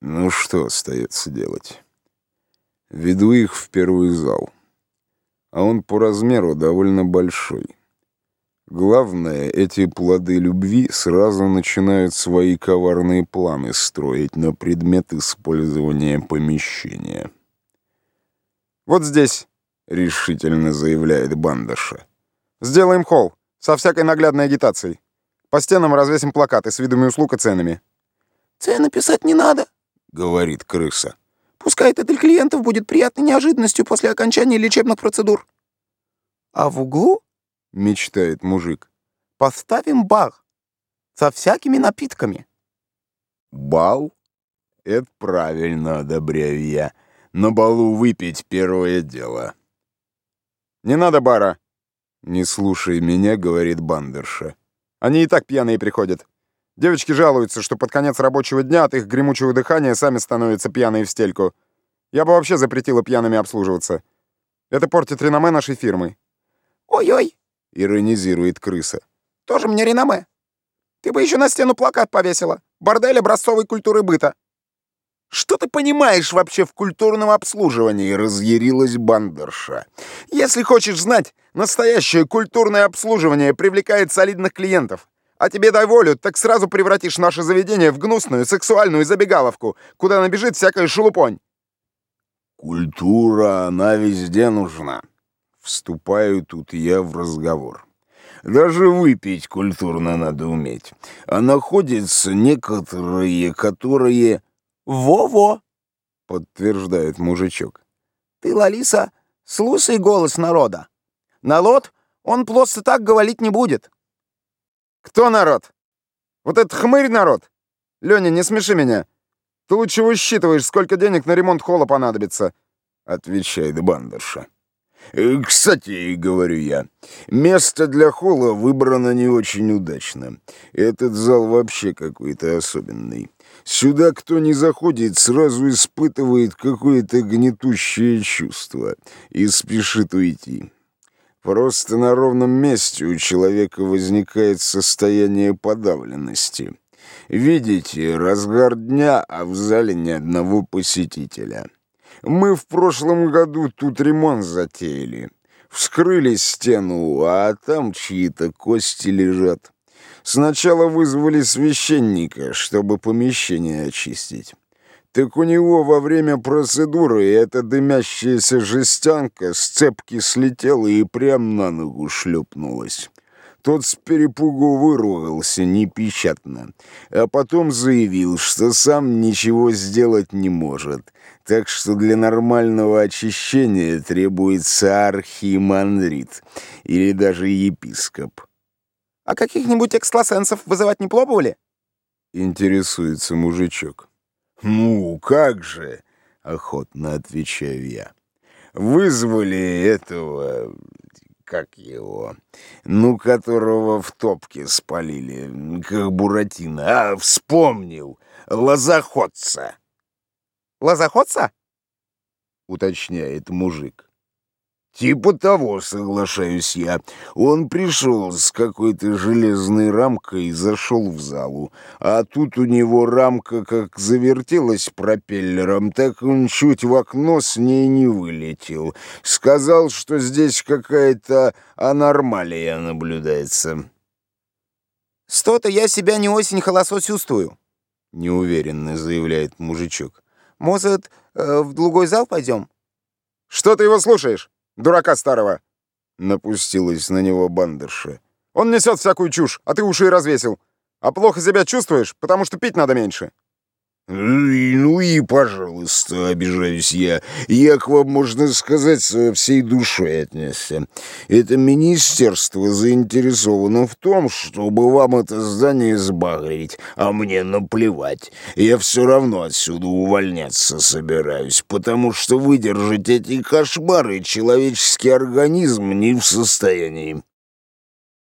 Ну что остается делать? Веду их в первый зал. А он по размеру довольно большой. Главное, эти плоды любви сразу начинают свои коварные планы строить на предмет использования помещения. «Вот здесь», — решительно заявляет Бандаша. «Сделаем холл со всякой наглядной агитацией. По стенам развесим плакаты с видами услуг и ценами». «Цены писать не надо», — говорит крыса. «Пускай это для клиентов будет приятной неожиданностью после окончания лечебных процедур». «А в углу — мечтает мужик. «Поставим бар со всякими напитками». «Бал? Это правильно, одобряю я. На балу выпить первое дело». «Не надо бара!» «Не слушай меня», — говорит бандерша. «Они и так пьяные приходят. Девочки жалуются, что под конец рабочего дня от их гремучего дыхания сами становятся пьяные в стельку. Я бы вообще запретила пьяными обслуживаться. Это портит реноме нашей фирмы». «Ой-ой!» — иронизирует крыса. «Тоже мне реноме. Ты бы еще на стену плакат повесила. Бордель образцовой культуры быта». «Что ты понимаешь вообще в культурном обслуживании?» — разъярилась бандерша. «Если хочешь знать, настоящее культурное обслуживание привлекает солидных клиентов. А тебе дай волю, так сразу превратишь наше заведение в гнусную сексуальную забегаловку, куда набежит всякая шелупонь». «Культура, она везде нужна», Вступаю тут я в разговор. Даже выпить культурно надо уметь. А находятся некоторые, которые... «Во-во!» — подтверждает мужичок. «Ты, Лалиса, слушай голос народа. Народ, он просто так говорить не будет». «Кто народ? Вот этот хмырь народ? Леня, не смеши меня. Ты лучше высчитываешь, сколько денег на ремонт холла понадобится», — отвечает бандерша. Э, «Кстати, — говорю я, — место для холла выбрано не очень удачно. Этот зал вообще какой-то особенный. Сюда кто не заходит, сразу испытывает какое-то гнетущее чувство и спешит уйти. Просто на ровном месте у человека возникает состояние подавленности. Видите, разгар дня, а в зале ни одного посетителя». Мы в прошлом году тут ремонт затеяли. Вскрыли стену, а там чьи-то кости лежат. Сначала вызвали священника, чтобы помещение очистить. Так у него во время процедуры эта дымящаяся жестянка с цепки слетела и прям на ногу шлепнулась. Тот с перепугу выругался непечатно, а потом заявил, что сам ничего сделать не может, так что для нормального очищения требуется архимандрит или даже епископ. «А каких-нибудь экстрасенсов вызывать не пробовали?» — интересуется мужичок. «Ну, как же!» — охотно отвечаю я. «Вызвали этого как его, ну, которого в топке спалили, как Буратино. А, вспомнил, лозоходца. Лозоходца? Уточняет мужик. Типа того, соглашаюсь я. Он пришел с какой-то железной рамкой и зашел в залу. А тут у него рамка как завертелась пропеллером, так он чуть в окно с ней не вылетел. Сказал, что здесь какая-то аномалия наблюдается. «Что-то я себя не осень холосо чувствую», — неуверенно заявляет мужичок. «Может, э, в другой зал пойдем?» «Что ты его слушаешь?» Дурака старого!» Напустилась на него бандерша. «Он несет всякую чушь, а ты уши и развесил. А плохо себя чувствуешь, потому что пить надо меньше». «Ну и, пожалуйста, обижаюсь я. Я к вам, можно сказать, со всей душой отнесся. Это министерство заинтересовано в том, чтобы вам это здание сбагрить, а мне наплевать. Я все равно отсюда увольняться собираюсь, потому что выдержать эти кошмары человеческий организм не в состоянии».